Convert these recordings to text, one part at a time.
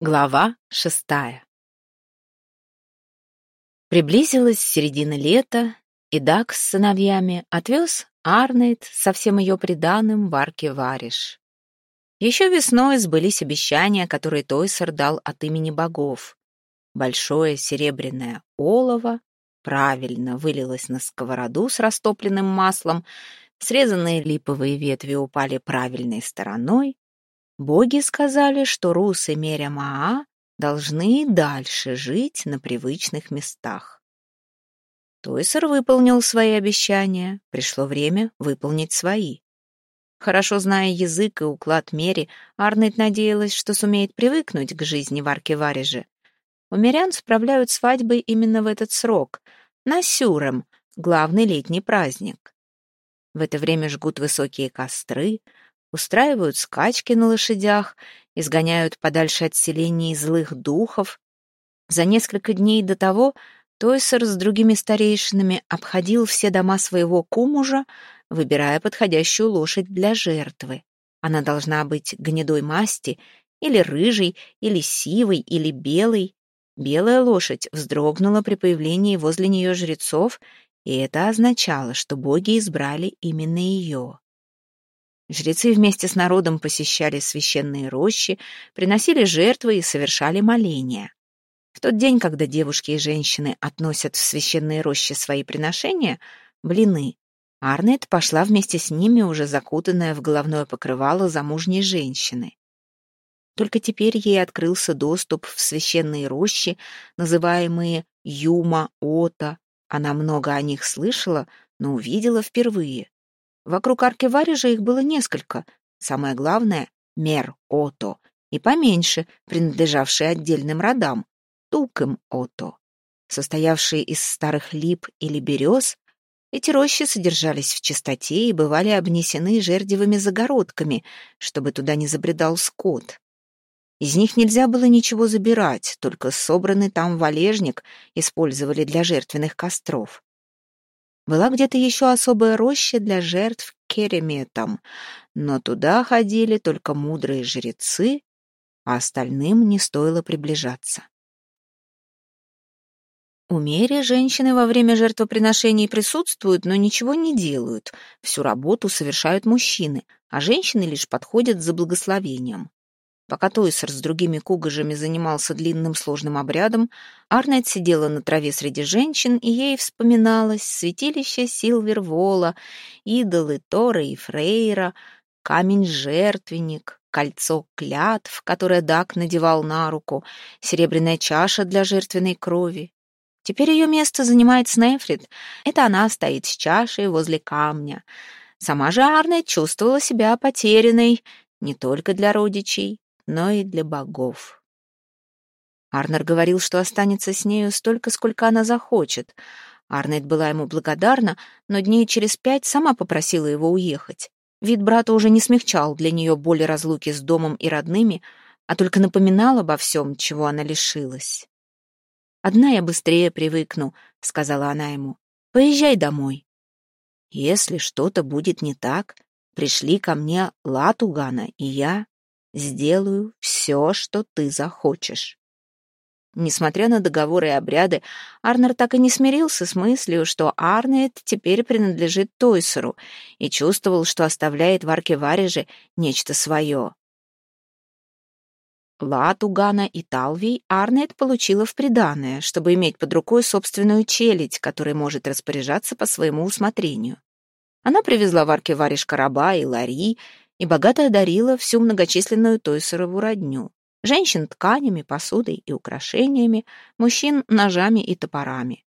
Глава шестая Приблизилась середина лета, и Дак с сыновьями отвез Арнейд со всем ее приданым в арке Вариш. Еще весной сбылись обещания, которые Тойсер дал от имени богов. Большое серебряное олово правильно вылилось на сковороду с растопленным маслом, срезанные липовые ветви упали правильной стороной, Боги сказали, что Рус и Меря должны дальше жить на привычных местах. Тойсер выполнил свои обещания, пришло время выполнить свои. Хорошо зная язык и уклад Мери, Арнольд надеялась, что сумеет привыкнуть к жизни в Арке-Вареже. У мирян справляют свадьбы именно в этот срок, на Сюрем, главный летний праздник. В это время жгут высокие костры, устраивают скачки на лошадях, изгоняют подальше от селений злых духов. За несколько дней до того Тойсер с другими старейшинами обходил все дома своего кумужа, выбирая подходящую лошадь для жертвы. Она должна быть гнедой масти, или рыжей, или сивой, или белой. Белая лошадь вздрогнула при появлении возле нее жрецов, и это означало, что боги избрали именно ее. Жрецы вместе с народом посещали священные рощи, приносили жертвы и совершали моления. В тот день, когда девушки и женщины относят в священные рощи свои приношения, блины, Арнет пошла вместе с ними, уже закутанная в головное покрывало замужней женщины. Только теперь ей открылся доступ в священные рощи, называемые Юма-Ота. Она много о них слышала, но увидела впервые. Вокруг арки Варежа их было несколько. Самое главное — Мер-Ото, и поменьше, принадлежавшие отдельным родам, Тукем-Ото. Состоявшие из старых лип или берез, эти рощи содержались в чистоте и бывали обнесены жердевыми загородками, чтобы туда не забредал скот. Из них нельзя было ничего забирать, только собранный там валежник использовали для жертвенных костров. Была где-то еще особая роща для жертв кереметом, но туда ходили только мудрые жрецы, а остальным не стоило приближаться. У Мери женщины во время жертвоприношений присутствуют, но ничего не делают. Всю работу совершают мужчины, а женщины лишь подходят за благословением. Пока Тойсер с другими кугажами занимался длинным сложным обрядом, Арнет сидела на траве среди женщин, и ей вспоминалось святилище Силвервола, идолы Тора и Фрейра, камень-жертвенник, кольцо клятв, которое Дак надевал на руку, серебряная чаша для жертвенной крови. Теперь ее место занимает Снефрид. Это она стоит с чашей возле камня. Сама же Арнет чувствовала себя потерянной не только для родичей, но и для богов. Арнер говорил, что останется с нею столько, сколько она захочет. Арнет была ему благодарна, но дней через пять сама попросила его уехать. Вид брата уже не смягчал для нее боли разлуки с домом и родными, а только напоминал обо всем, чего она лишилась. «Одна я быстрее привыкну», — сказала она ему. «Поезжай домой». «Если что-то будет не так, пришли ко мне Латугана, и я Сделаю все, что ты захочешь. Несмотря на договоры и обряды, Арнер так и не смирился с мыслью, что Арнет теперь принадлежит Тойсеру, и чувствовал, что оставляет в арке Вареже нечто свое. Латугана и Талвий Арнет получила в приданое, чтобы иметь под рукой собственную челядь, которой может распоряжаться по своему усмотрению. Она привезла в арке Вариш Караба и Лари, и богато одарила всю многочисленную Тойсерову родню. Женщин тканями, посудой и украшениями, мужчин ножами и топорами.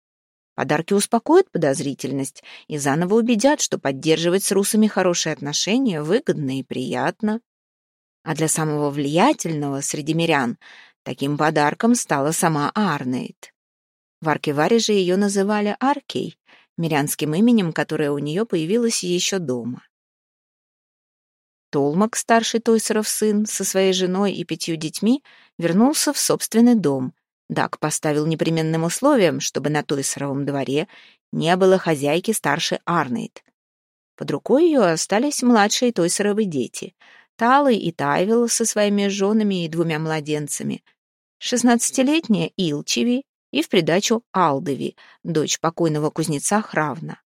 Подарки успокоят подозрительность и заново убедят, что поддерживать с русами хорошие отношения выгодно и приятно. А для самого влиятельного среди мирян таким подарком стала сама Арнейд. В Аркеваре же ее называли Аркей, мирянским именем, которое у нее появилось еще дома. Толмак, старший Тойсеров сын, со своей женой и пятью детьми вернулся в собственный дом. Дак поставил непременным условием, чтобы на Тойсеровом дворе не было хозяйки старше Арнейд. Под рукой ее остались младшие Тойсеровы дети — Талы и Тайвел со своими женами и двумя младенцами, шестнадцатилетняя Илчеви и в придачу Алдови, дочь покойного кузнеца Хравна.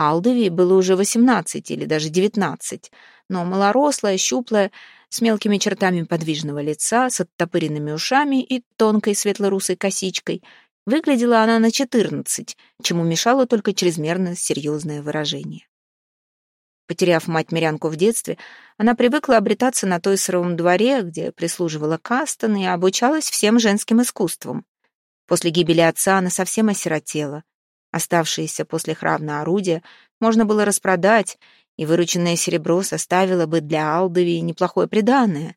Алдови было уже восемнадцать или даже девятнадцать, но малорослая, щуплая, с мелкими чертами подвижного лица, с оттопыренными ушами и тонкой светло-русой косичкой. Выглядела она на четырнадцать, чему мешало только чрезмерно серьезное выражение. Потеряв мать-мирянку в детстве, она привыкла обретаться на той сыровом дворе, где прислуживала Кастон и обучалась всем женским искусствам. После гибели отца она совсем осиротела. Оставшиеся после хравна орудия можно было распродать, и вырученное серебро составило бы для Алдови неплохое приданое.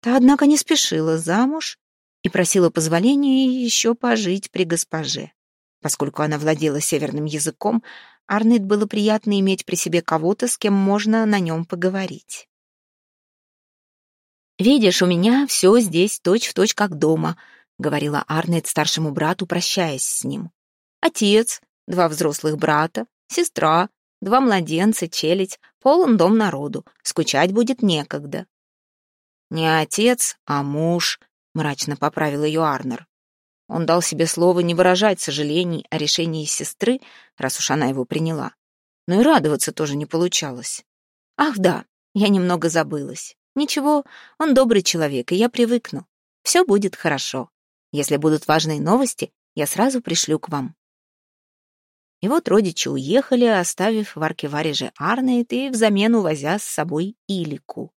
Та, однако, не спешила замуж и просила позволения еще пожить при госпоже. Поскольку она владела северным языком, Арнет было приятно иметь при себе кого-то, с кем можно на нем поговорить. «Видишь, у меня все здесь точь-в-точь точь как дома», — говорила Арнет старшему брату, прощаясь с ним. «Отец, два взрослых брата, сестра, два младенца, челядь, полон дом народу, скучать будет некогда». «Не отец, а муж», — мрачно поправил ее Арнер. Он дал себе слово не выражать сожалений о решении сестры, раз уж она его приняла. Но и радоваться тоже не получалось. Ах да, я немного забылась. Ничего, он добрый человек, и я привыкну. Все будет хорошо. Если будут важные новости, я сразу пришлю к вам. И вот родичи уехали, оставив в аркевареже Арнейт и взамен увозя с собой Илику.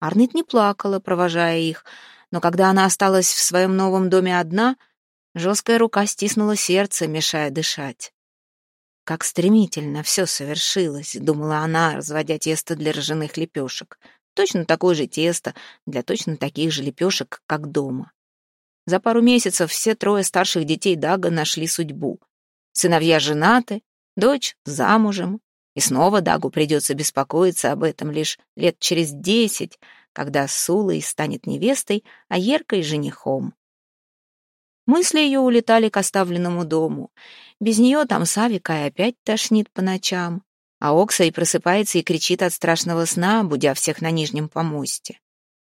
Арнейт не плакала, провожая их, но когда она осталась в своем новом доме одна — Жесткая рука стиснула сердце, мешая дышать. Как стремительно все совершилось, думала она, разводя тесто для ржаных лепешек. Точно такое же тесто для точно таких же лепешек, как дома. За пару месяцев все трое старших детей Дага нашли судьбу. Сыновья женаты, дочь замужем, и снова Дагу придется беспокоиться об этом лишь лет через десять, когда Сулой станет невестой, а Еркой — женихом. Мысли ее улетали к оставленному дому. Без нее там Савика и опять тошнит по ночам, а Окса и просыпается и кричит от страшного сна, будя всех на нижнем помосте.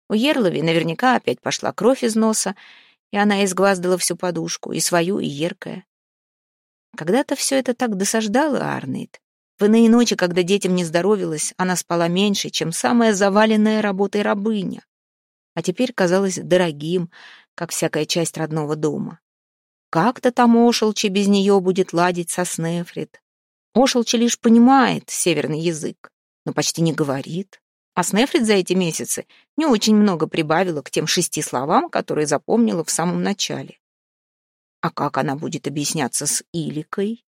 У Ерлови наверняка опять пошла кровь из носа, и она изгваздала всю подушку, и свою, и Еркая. Когда-то все это так досаждало Арнейд. В иные ночи, когда детям не здоровилось, она спала меньше, чем самая заваленная работой рабыня. А теперь казалось дорогим, как всякая часть родного дома. Как-то там Ошелчи без нее будет ладить со Снефрит. Ошелчи лишь понимает северный язык, но почти не говорит. А Снефрит за эти месяцы не очень много прибавила к тем шести словам, которые запомнила в самом начале. А как она будет объясняться с Иликой?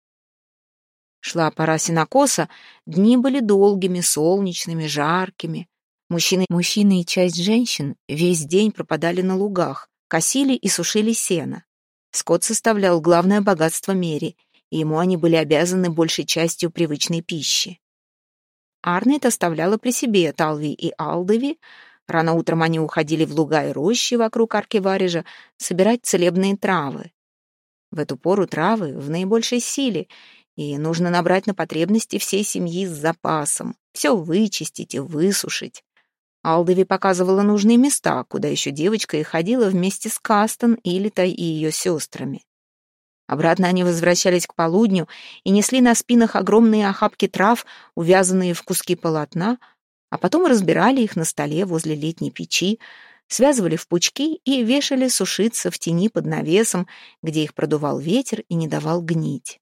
Шла пора сенокоса, дни были долгими, солнечными, жаркими. Мужчины, мужчины и часть женщин весь день пропадали на лугах, косили и сушили сено. Скот составлял главное богатство Мери, и ему они были обязаны большей частью привычной пищи. Арнет оставляла при себе Талви и Алдови. Рано утром они уходили в луга и рощи вокруг арки Варежа собирать целебные травы. В эту пору травы в наибольшей силе, и нужно набрать на потребности всей семьи с запасом, все вычистить и высушить. Алдови показывала нужные места, куда еще девочка и ходила вместе с Кастон, Илитой и ее сестрами. Обратно они возвращались к полудню и несли на спинах огромные охапки трав, увязанные в куски полотна, а потом разбирали их на столе возле летней печи, связывали в пучки и вешали сушиться в тени под навесом, где их продувал ветер и не давал гнить.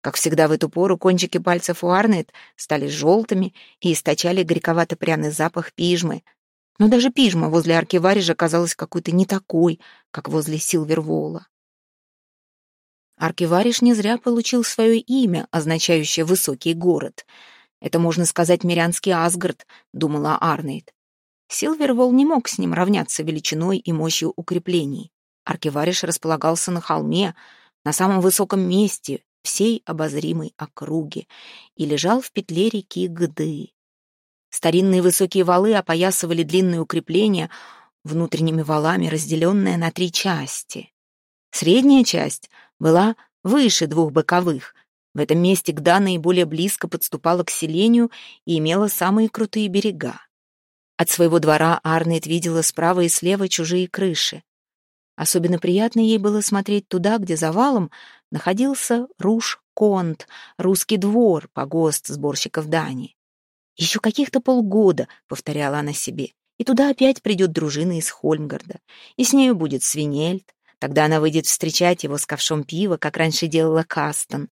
Как всегда в эту пору кончики пальцев у Арнет стали желтыми и источали горьковато-пряный запах пижмы. Но даже пижма возле арки Варежа казалась какой-то не такой, как возле Силвервола. Аркивариш не зря получил свое имя, означающее «высокий город». Это, можно сказать, мирянский Асгард, думала Арнейд. Силвервол не мог с ним равняться величиной и мощью укреплений. Аркивариш располагался на холме, на самом высоком месте, всей обозримой округе и лежал в петле реки Гды. Старинные высокие валы опоясывали длинные укрепления, внутренними валами разделенные на три части. Средняя часть была выше двух боковых. В этом месте Гда наиболее близко подступала к селению и имела самые крутые берега. От своего двора Арнет видела справа и слева чужие крыши. Особенно приятно ей было смотреть туда, где за валом находился Руш-Конт, русский двор, погост сборщиков дани. «Еще каких-то полгода», — повторяла она себе, «и туда опять придет дружина из Хольмгарда, и с нею будет Свинельд, тогда она выйдет встречать его с ковшом пива, как раньше делала Кастон.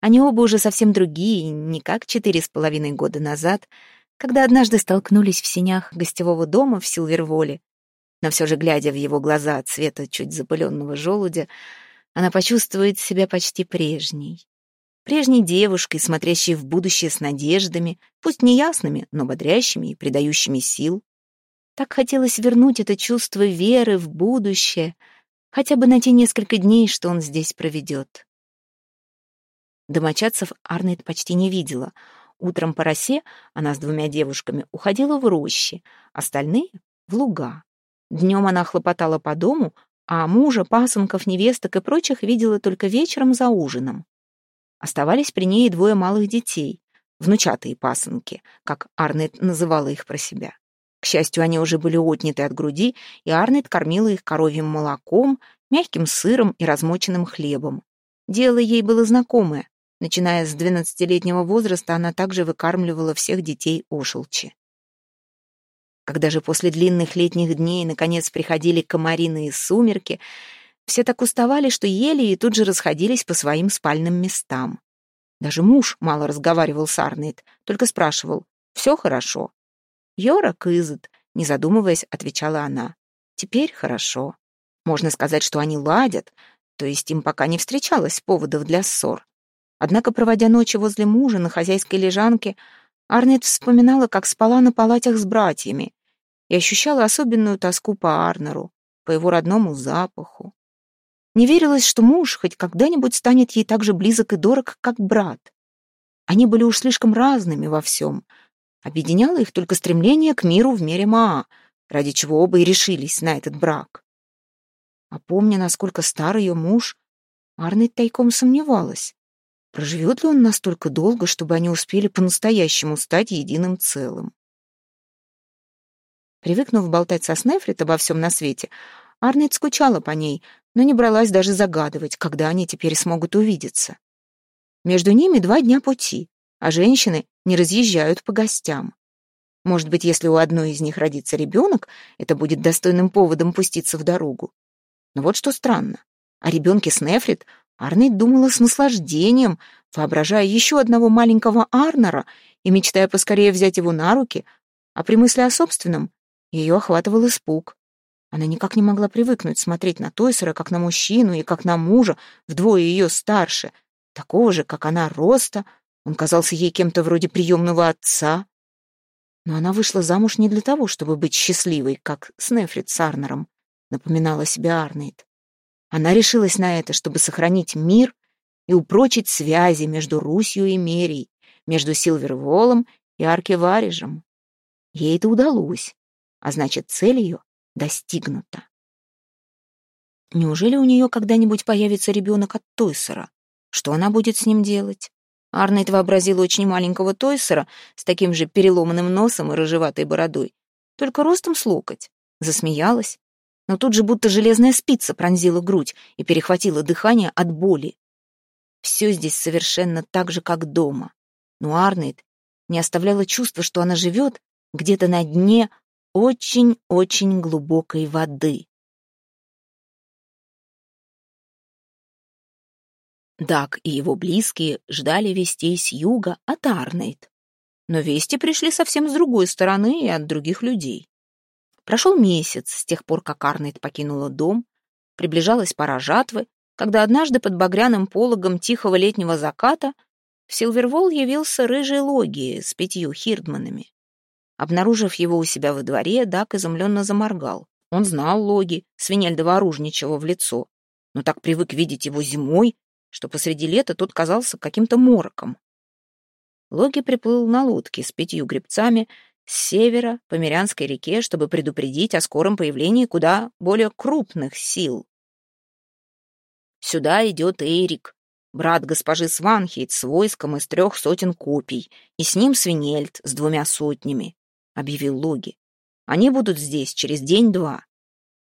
Они оба уже совсем другие, не как четыре с половиной года назад, когда однажды столкнулись в сенях гостевого дома в Силверволе, но все же, глядя в его глаза цвета чуть запыленного желудя, она почувствует себя почти прежней. Прежней девушкой, смотрящей в будущее с надеждами, пусть неясными, но бодрящими и придающими сил. Так хотелось вернуть это чувство веры в будущее, хотя бы на те несколько дней, что он здесь проведет. Домочадцев Арнет почти не видела. Утром по росе она с двумя девушками уходила в рощи, остальные — в луга. Днем она хлопотала по дому, а мужа, пасынков, невесток и прочих видела только вечером за ужином. Оставались при ней двое малых детей, внучатые пасынки, как Арнет называла их про себя. К счастью, они уже были отняты от груди, и Арнет кормила их коровьим молоком, мягким сыром и размоченным хлебом. Дело ей было знакомое. Начиная с двенадцатилетнего возраста, она также выкармливала всех детей Ошелчи. Когда же после длинных летних дней наконец приходили комариные сумерки, все так уставали, что ели и тут же расходились по своим спальным местам. Даже муж мало разговаривал с Арнейд, только спрашивал «Все хорошо?» «Йора кызет», не задумываясь, отвечала она. «Теперь хорошо. Можно сказать, что они ладят, то есть им пока не встречалось поводов для ссор. Однако, проводя ночи возле мужа на хозяйской лежанке, Арнет вспоминала, как спала на палатях с братьями, и ощущала особенную тоску по Арнеру, по его родному запаху. Не верилось, что муж хоть когда-нибудь станет ей так же близок и дорог, как брат. Они были уж слишком разными во всем. Объединяло их только стремление к миру в мире Маа, ради чего оба и решились на этот брак. А помня, насколько стар ее муж, Арнет тайком сомневалась. Проживет ли он настолько долго, чтобы они успели по-настоящему стать единым целым? Привыкнув болтать со Снефрит обо всем на свете, Арнет скучала по ней, но не бралась даже загадывать, когда они теперь смогут увидеться. Между ними два дня пути, а женщины не разъезжают по гостям. Может быть, если у одной из них родится ребенок, это будет достойным поводом пуститься в дорогу. Но вот что странно. О ребенке Снефрит Арнет думала с наслаждением, воображая еще одного маленького Арнера и мечтая поскорее взять его на руки, а при мысли о собственном ее охватывал испуг. Она никак не могла привыкнуть смотреть на Тойсера как на мужчину и как на мужа, вдвое ее старше, такого же, как она, роста. Он казался ей кем-то вроде приемного отца. Но она вышла замуж не для того, чтобы быть счастливой, как Снефрит с Арнером, напоминала себе Арнейд. Она решилась на это, чтобы сохранить мир и упрочить связи между Русью и Мерией, между Силверволом и Аркеварижем. Ей это удалось а значит, цель ее достигнута. Неужели у нее когда-нибудь появится ребенок от Тойсера? Что она будет с ним делать? Арнольд вообразила очень маленького Тойсера с таким же переломанным носом и рыжеватой бородой, только ростом с локоть. Засмеялась, но тут же будто железная спица пронзила грудь и перехватила дыхание от боли. Все здесь совершенно так же, как дома. Но Арнольд не оставляло чувства, что она живет где-то на дне очень-очень глубокой воды. Дак и его близкие ждали вестей с юга от Арнейд. Но вести пришли совсем с другой стороны и от других людей. Прошел месяц с тех пор, как Арнейд покинула дом, приближалась пора жатвы, когда однажды под багряным пологом тихого летнего заката в Силвервол явился рыжий Логи с пятью хирдманами. Обнаружив его у себя во дворе, Дак изумленно заморгал. Он знал Логи, Свинельдова оружничала в лицо, но так привык видеть его зимой, что посреди лета тот казался каким-то мороком. Логи приплыл на лодке с пятью гребцами с севера по Мирянской реке, чтобы предупредить о скором появлении куда более крупных сил. Сюда идет Эрик, брат госпожи Сванхейт с войском из трех сотен копий, и с ним Свинельд с двумя сотнями объявил Логи. «Они будут здесь через день-два.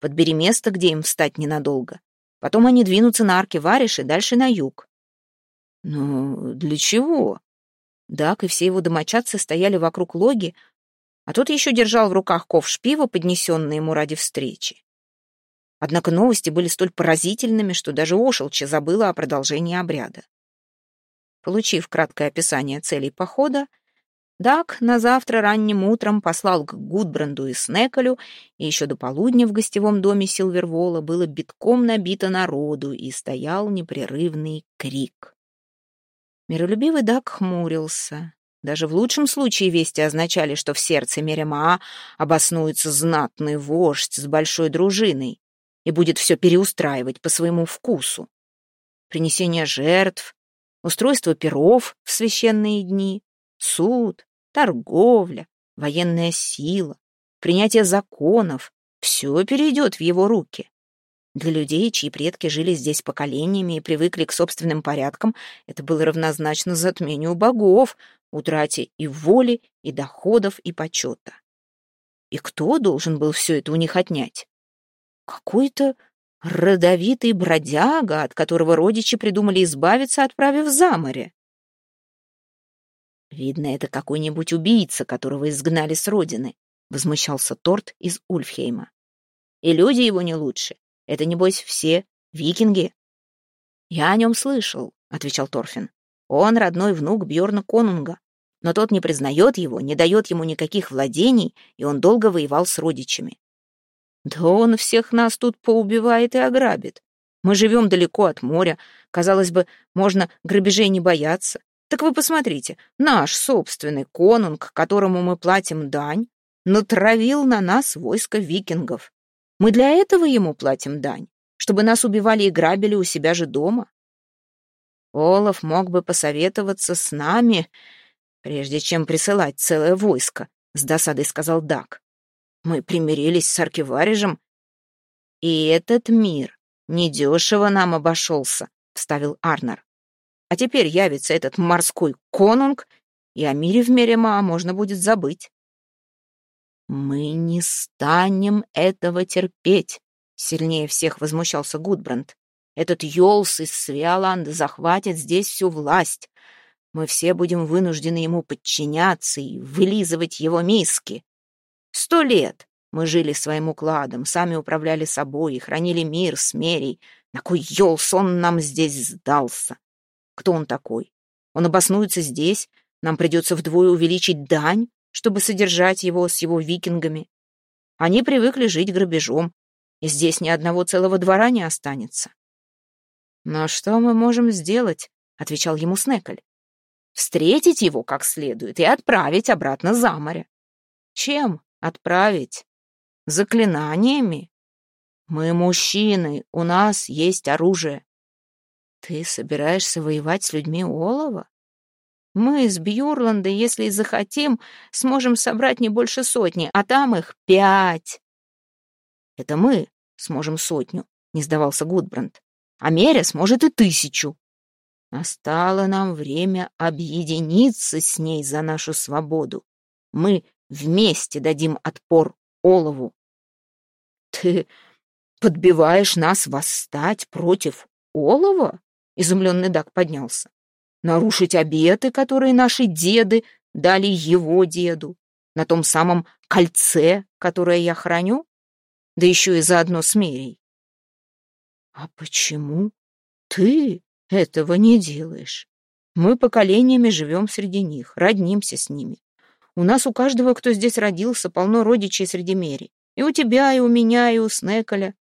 Подбери место, где им встать ненадолго. Потом они двинутся на арке Вариш и дальше на юг. Ну, для чего? Дак и все его домочадцы стояли вокруг логи, а тот еще держал в руках ковш пива, поднесенный ему ради встречи. Однако новости были столь поразительными, что даже Ошелча забыла о продолжении обряда. Получив краткое описание целей похода, Дак на завтра ранним утром послал к Гудбранду и Снеколю, и еще до полудня в гостевом доме Силвервола было битком набито народу, и стоял непрерывный крик. Миролюбивый Дак хмурился. Даже в лучшем случае вести означали, что в сердце Меремаа обоснуется знатный вождь с большой дружиной и будет все переустраивать по своему вкусу. Принесение жертв, устройство перов в священные дни, суд, торговля, военная сила, принятие законов — все перейдет в его руки. Для людей, чьи предки жили здесь поколениями и привыкли к собственным порядкам, это было равнозначно затмению богов, утрате и воли, и доходов, и почета. И кто должен был все это у них отнять? Какой-то родовитый бродяга, от которого родичи придумали избавиться, отправив за море. «Видно, это какой-нибудь убийца, которого изгнали с родины», — возмущался Торт из Ульфхейма. «И люди его не лучше. Это, небось, все викинги». «Я о нем слышал», — отвечал Торфин. «Он родной внук Бьорна Конунга, но тот не признает его, не дает ему никаких владений, и он долго воевал с родичами». «Да он всех нас тут поубивает и ограбит. Мы живем далеко от моря, казалось бы, можно грабежей не бояться. Так вы посмотрите, наш собственный конунг, которому мы платим дань, натравил на нас войско викингов. Мы для этого ему платим дань, чтобы нас убивали и грабили у себя же дома. Олаф мог бы посоветоваться с нами, прежде чем присылать целое войско, — с досадой сказал Дак. Мы примирились с Аркиварежем, и этот мир недешево нам обошелся, — вставил Арнер. А теперь явится этот морской конунг, и о мире в Мерема можно будет забыть. «Мы не станем этого терпеть», — сильнее всех возмущался Гудбранд. «Этот Йолс из Свиоланда захватит здесь всю власть. Мы все будем вынуждены ему подчиняться и вылизывать его миски. Сто лет мы жили своим укладом, сами управляли собой и хранили мир с Мерей. На кой Йолс он нам здесь сдался? Кто он такой? Он обоснуется здесь, нам придется вдвое увеличить дань, чтобы содержать его с его викингами. Они привыкли жить грабежом, и здесь ни одного целого двора не останется. «Но что мы можем сделать?» — отвечал ему Снеколь. «Встретить его как следует и отправить обратно за море». «Чем отправить? Заклинаниями? Мы мужчины, у нас есть оружие. Ты собираешься воевать с людьми Олова? Мы из Бьюрланда, если захотим, сможем собрать не больше сотни, а там их пять. Это мы сможем сотню, не сдавался Гудбранд. А Меря сможет и тысячу. Настало нам время объединиться с ней за нашу свободу. Мы вместе дадим отпор Олову. Ты подбиваешь нас восстать против Олова? Изумленный Дак поднялся. Нарушить обеты, которые наши деды дали его деду, на том самом кольце, которое я храню? Да еще и заодно с Мерей. А почему ты этого не делаешь? Мы поколениями живем среди них, роднимся с ними. У нас у каждого, кто здесь родился, полно родичей среди Мери. И у тебя, и у меня, и у Снеколя.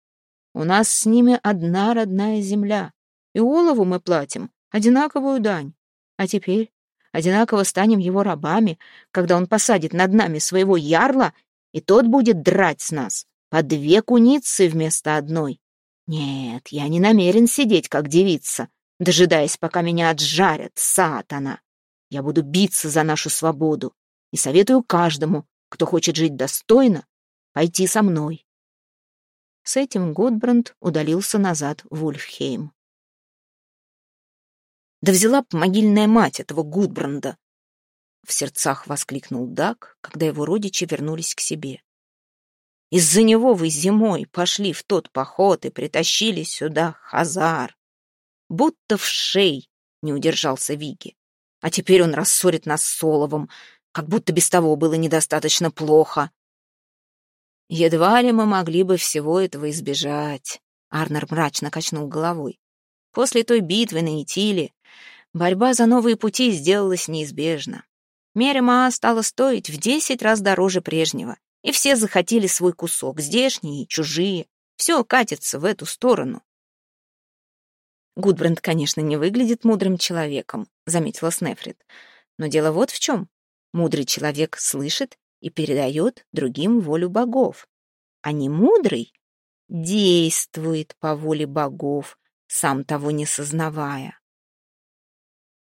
У нас с ними одна родная земля. И Олову мы платим одинаковую дань. А теперь одинаково станем его рабами, когда он посадит над нами своего ярла, и тот будет драть с нас по две куницы вместо одной. Нет, я не намерен сидеть, как девица, дожидаясь, пока меня отжарят, сатана. Я буду биться за нашу свободу и советую каждому, кто хочет жить достойно, пойти со мной. С этим Гудбранд удалился назад в Ульфхейм. Да взяла б могильная мать этого Гудбранда!» В сердцах воскликнул Дак, когда его родичи вернулись к себе. Из-за него вы зимой пошли в тот поход и притащили сюда Хазар. Будто в шей не удержался Виги. А теперь он рассорит нас с Соловом, как будто без того было недостаточно плохо. Едва ли мы могли бы всего этого избежать. Арнер мрачно качнул головой. После той битвы на Итиле борьба за новые пути сделалась неизбежна. Мерема стала стоить в десять раз дороже прежнего, и все захотели свой кусок, здешние и чужие. Все катится в эту сторону. Гудбранд, конечно, не выглядит мудрым человеком, заметила Снефрит. Но дело вот в чем. Мудрый человек слышит и передает другим волю богов. А не мудрый действует по воле богов, сам того не сознавая.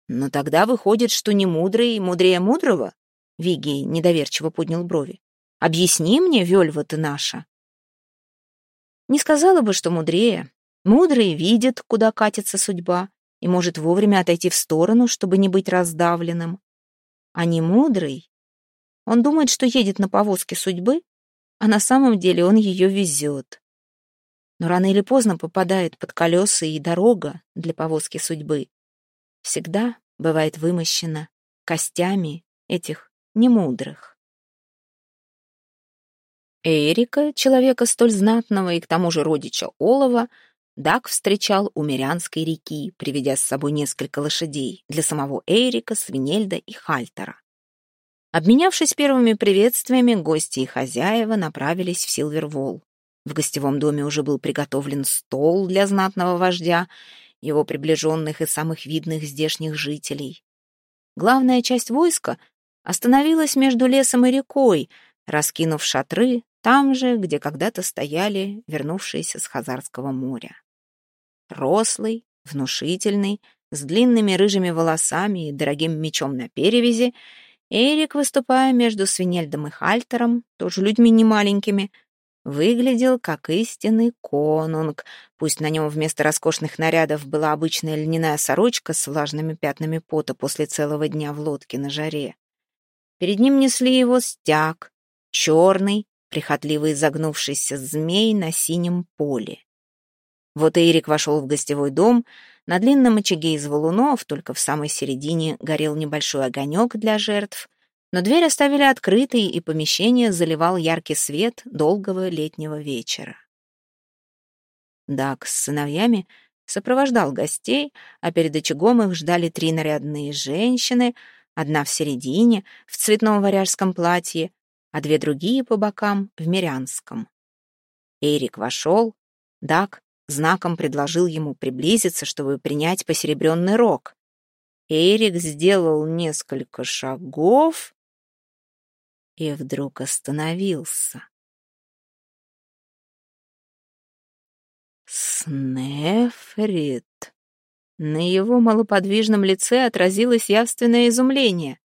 Но тогда выходит, что не мудрый мудрее мудрого? Вигий недоверчиво поднял брови. Объясни мне, Вельва ты наша. Не сказала бы, что мудрее. Мудрый видит, куда катится судьба, и может вовремя отойти в сторону, чтобы не быть раздавленным. А не мудрый. Он думает, что едет на повозке судьбы, а на самом деле он ее везет. Но рано или поздно попадает под колеса и дорога для повозки судьбы. Всегда бывает вымощена костями этих немудрых. Эрика, человека столь знатного и к тому же родича Олова, Дак встречал у Мирянской реки, приведя с собой несколько лошадей для самого Эрика, Свинельда и Хальтера. Обменявшись первыми приветствиями, гости и хозяева направились в Силверволл. В гостевом доме уже был приготовлен стол для знатного вождя, его приближенных и самых видных здешних жителей. Главная часть войска остановилась между лесом и рекой, раскинув шатры там же, где когда-то стояли вернувшиеся с Хазарского моря. Рослый, внушительный, с длинными рыжими волосами и дорогим мечом на перевязи, Эрик, выступая между Свинельдом и Хальтером, тоже людьми немаленькими, выглядел как истинный конунг, пусть на нем вместо роскошных нарядов была обычная льняная сорочка с влажными пятнами пота после целого дня в лодке на жаре. Перед ним несли его стяг, черный, прихотливо изогнувшийся змей на синем поле. Вот Эрик вошел в гостевой дом. На длинном очаге из валунов, только в самой середине, горел небольшой огонек для жертв, но дверь оставили открытой, и помещение заливал яркий свет долгого летнего вечера. Дак с сыновьями сопровождал гостей, а перед очагом их ждали три нарядные женщины, одна в середине, в цветном варяжском платье, а две другие по бокам в мирянском. Эрик вошел, Дак знаком предложил ему приблизиться, чтобы принять посеребренный рог. Эрик сделал несколько шагов и вдруг остановился. Снефрит. На его малоподвижном лице отразилось явственное изумление.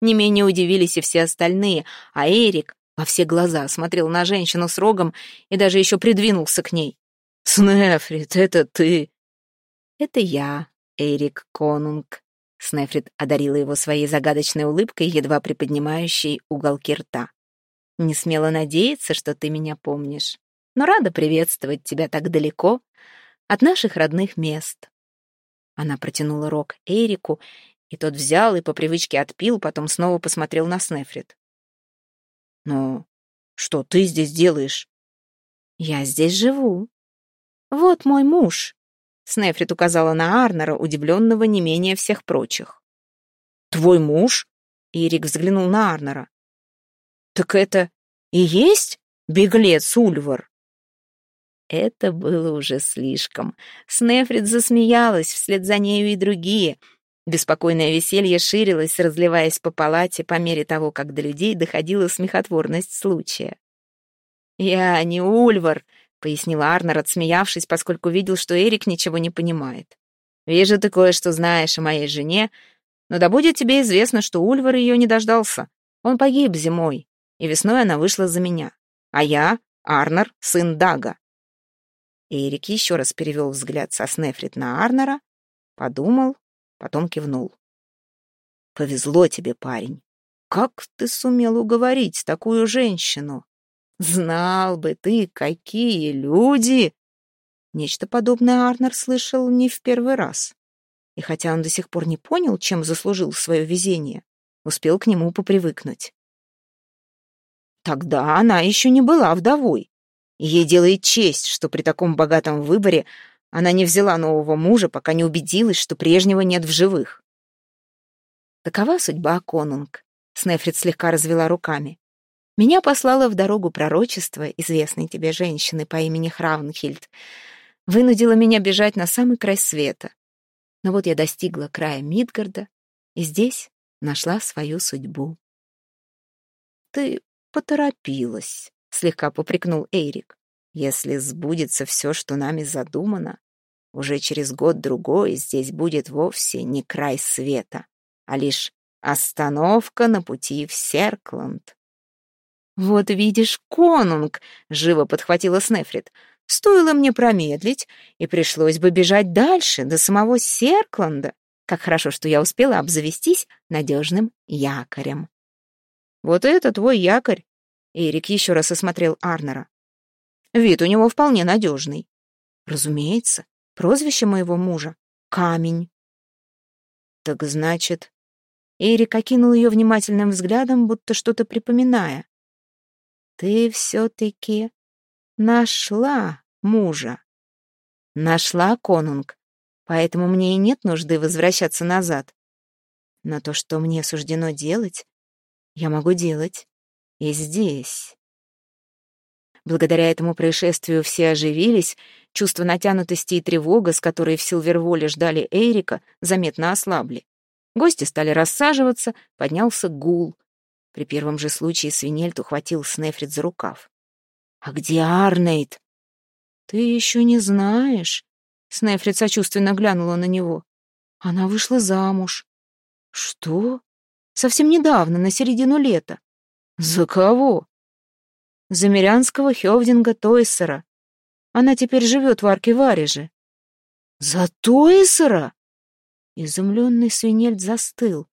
Не менее удивились и все остальные, а Эрик во все глаза смотрел на женщину с рогом и даже еще придвинулся к ней. «Снефрит, это ты?» «Это я, Эрик Конунг», — Снефрит одарила его своей загадочной улыбкой, едва приподнимающей уголки рта. «Не смела надеяться, что ты меня помнишь, но рада приветствовать тебя так далеко от наших родных мест». Она протянула рог Эрику, и тот взял и по привычке отпил, потом снова посмотрел на Снефрит. «Ну, что ты здесь делаешь?» «Я здесь живу», «Вот мой муж», — Снефрит указала на Арнера, удивленного не менее всех прочих. «Твой муж?» — Ирик взглянул на Арнера. «Так это и есть беглец Ульвар?» Это было уже слишком. Снефрит засмеялась, вслед за нею и другие. Беспокойное веселье ширилось, разливаясь по палате по мере того, как до людей доходила смехотворность случая. «Я не Ульвар», — пояснил Арнер, отсмеявшись, поскольку видел, что Эрик ничего не понимает. «Вижу, ты кое-что знаешь о моей жене, но да будет тебе известно, что Ульвар ее не дождался. Он погиб зимой, и весной она вышла за меня. А я — Арнер, сын Дага». Эрик еще раз перевел взгляд со Снефрит на Арнера, подумал, потом кивнул. «Повезло тебе, парень. Как ты сумел уговорить такую женщину?» Знал бы ты, какие люди!» Нечто подобное Арнер слышал не в первый раз. И хотя он до сих пор не понял, чем заслужил свое везение, успел к нему попривыкнуть. Тогда она еще не была вдовой. ей делает честь, что при таком богатом выборе она не взяла нового мужа, пока не убедилась, что прежнего нет в живых. Такова судьба Конунг. Снефрит слегка развела руками. Меня послала в дорогу пророчество известной тебе женщины по имени Хравнхильд. Вынудила меня бежать на самый край света. Но вот я достигла края Мидгарда и здесь нашла свою судьбу. Ты поторопилась, слегка попрекнул Эйрик. Если сбудется все, что нами задумано, уже через год-другой здесь будет вовсе не край света, а лишь остановка на пути в Серкланд. «Вот видишь, конунг!» — живо подхватила Снефрит. «Стоило мне промедлить, и пришлось бы бежать дальше, до самого Серкланда. Как хорошо, что я успела обзавестись надежным якорем». «Вот это твой якорь!» — Эрик еще раз осмотрел Арнера. «Вид у него вполне надежный». «Разумеется, прозвище моего мужа — Камень». «Так значит...» Эрик окинул ее внимательным взглядом, будто что-то припоминая. «Ты все-таки нашла мужа». «Нашла, конунг, поэтому мне и нет нужды возвращаться назад. Но то, что мне суждено делать, я могу делать и здесь». Благодаря этому происшествию все оживились, чувство натянутости и тревога, с которой в Силверволе ждали Эрика, заметно ослабли. Гости стали рассаживаться, поднялся гул. При первом же случае Свинельт ухватил Снефрит за рукав. «А где Арнейд?» «Ты еще не знаешь?» Снефрит сочувственно глянула на него. «Она вышла замуж». «Что?» «Совсем недавно, на середину лета». «За кого?» «За мирянского Хевдинга Тойсера. Она теперь живет в Арке-Вареже». «За Тойсера?» Изумленный свинельд застыл,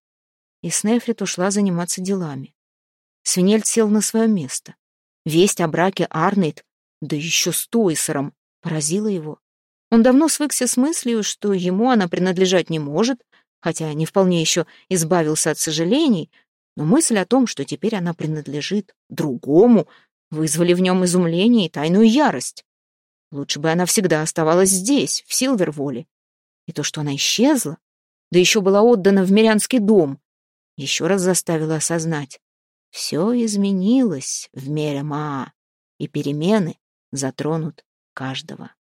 и Снефрит ушла заниматься делами. Свинельд сел на свое место. Весть о браке Арнейд, да еще с Тойсером, поразила его. Он давно свыкся с мыслью, что ему она принадлежать не может, хотя не вполне еще избавился от сожалений, но мысль о том, что теперь она принадлежит другому, вызвали в нем изумление и тайную ярость. Лучше бы она всегда оставалась здесь, в Силверволе. И то, что она исчезла, да еще была отдана в мирянский дом, еще раз заставила осознать. Все изменилось в мире Маа, и перемены затронут каждого.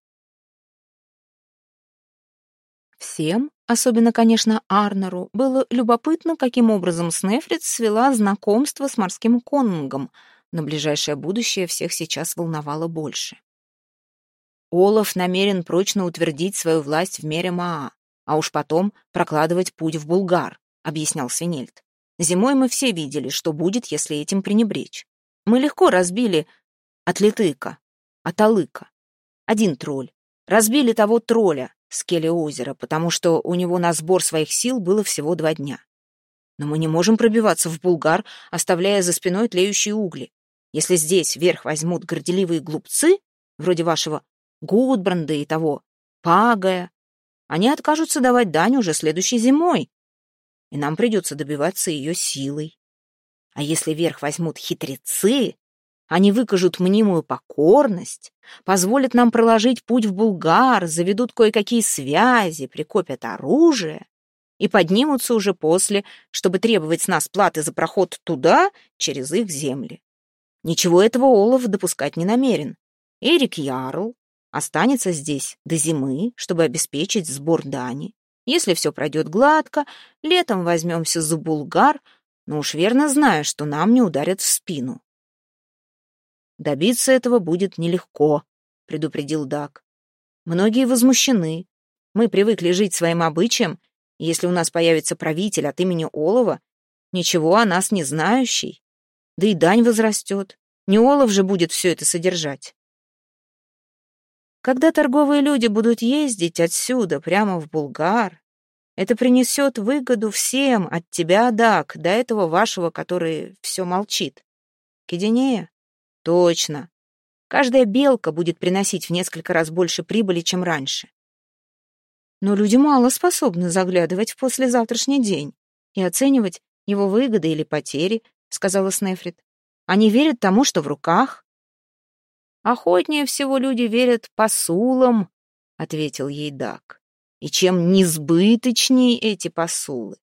Всем, особенно, конечно, Арнеру, было любопытно, каким образом Снефрит свела знакомство с морским конунгом, но ближайшее будущее всех сейчас волновало больше. Олаф намерен прочно утвердить свою власть в мире Маа а уж потом прокладывать путь в Булгар», — объяснял Свинельд. «Зимой мы все видели, что будет, если этим пренебречь. Мы легко разбили Атлетыка, Аталыка. Один тролль. Разбили того тролля с Келли озера, потому что у него на сбор своих сил было всего два дня. Но мы не можем пробиваться в Булгар, оставляя за спиной тлеющие угли. Если здесь верх возьмут горделивые глупцы, вроде вашего Гудбранда и того, Пагая, они откажутся давать дань уже следующей зимой, и нам придется добиваться ее силой. А если верх возьмут хитрецы, они выкажут мнимую покорность, позволят нам проложить путь в Булгар, заведут кое-какие связи, прикопят оружие и поднимутся уже после, чтобы требовать с нас платы за проход туда, через их земли. Ничего этого Олаф допускать не намерен. Эрик Ярл Останется здесь до зимы, чтобы обеспечить сбор дани. Если все пройдет гладко, летом возьмемся за булгар, но уж верно знаю, что нам не ударят в спину. Добиться этого будет нелегко, предупредил Дак. Многие возмущены. Мы привыкли жить своим обычаем, если у нас появится правитель от имени Олова, ничего о нас не знающий. Да и дань возрастет. Не Олов же будет все это содержать. Когда торговые люди будут ездить отсюда прямо в Булгар, это принесет выгоду всем, от тебя, Дак, до этого вашего, который все молчит. Кединея, Точно. Каждая белка будет приносить в несколько раз больше прибыли, чем раньше. Но люди мало способны заглядывать в послезавтрашний день и оценивать его выгоды или потери, сказала Снефрит. Они верят тому, что в руках. Охотнее всего люди верят посулам, ответил ей Дак. И чем несбыточнее эти посулы,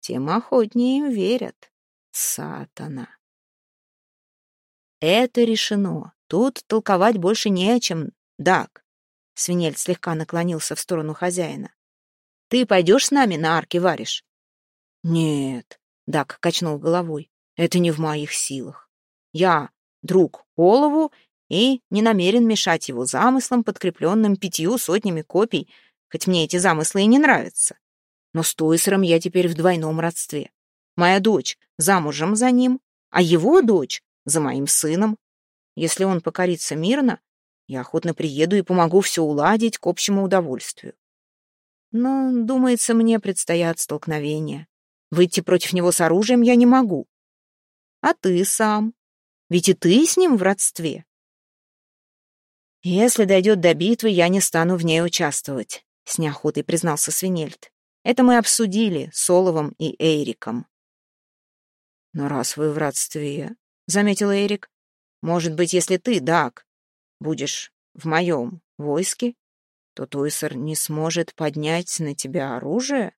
тем охотнее им верят. Сатана. Это решено. Тут толковать больше не о чем, Дак. Свинель слегка наклонился в сторону хозяина. Ты пойдешь с нами на арке варишь? Нет, Дак качнул головой. Это не в моих силах. Я друг Олову и не намерен мешать его замыслам, подкрепленным пятью сотнями копий, хоть мне эти замыслы и не нравятся. Но с Тойсером я теперь в двойном родстве. Моя дочь замужем за ним, а его дочь за моим сыном. Если он покорится мирно, я охотно приеду и помогу все уладить к общему удовольствию. Но, думается, мне предстоят столкновения. Выйти против него с оружием я не могу. А ты сам? Ведь и ты с ним в родстве. Если дойдет до битвы, я не стану в ней участвовать, — с неохотой признался Свинельд. Это мы обсудили с Оловом и Эйриком. Но раз вы в родстве, — заметил Эрик, — может быть, если ты, Дак, будешь в моем войске, то Туйсер не сможет поднять на тебя оружие?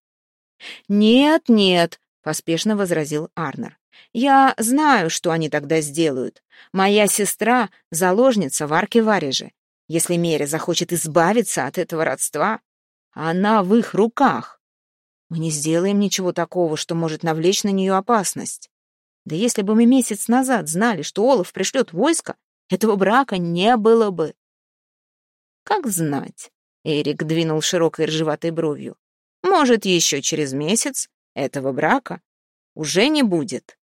Нет, нет, — поспешно возразил Арнер. Я знаю, что они тогда сделают. Моя сестра — заложница в арке Вареже. Если Меря захочет избавиться от этого родства, она в их руках. Мы не сделаем ничего такого, что может навлечь на нее опасность. Да если бы мы месяц назад знали, что Олаф пришлет войско, этого брака не было бы. Как знать, Эрик двинул широкой ржеватой бровью. Может, еще через месяц этого брака уже не будет.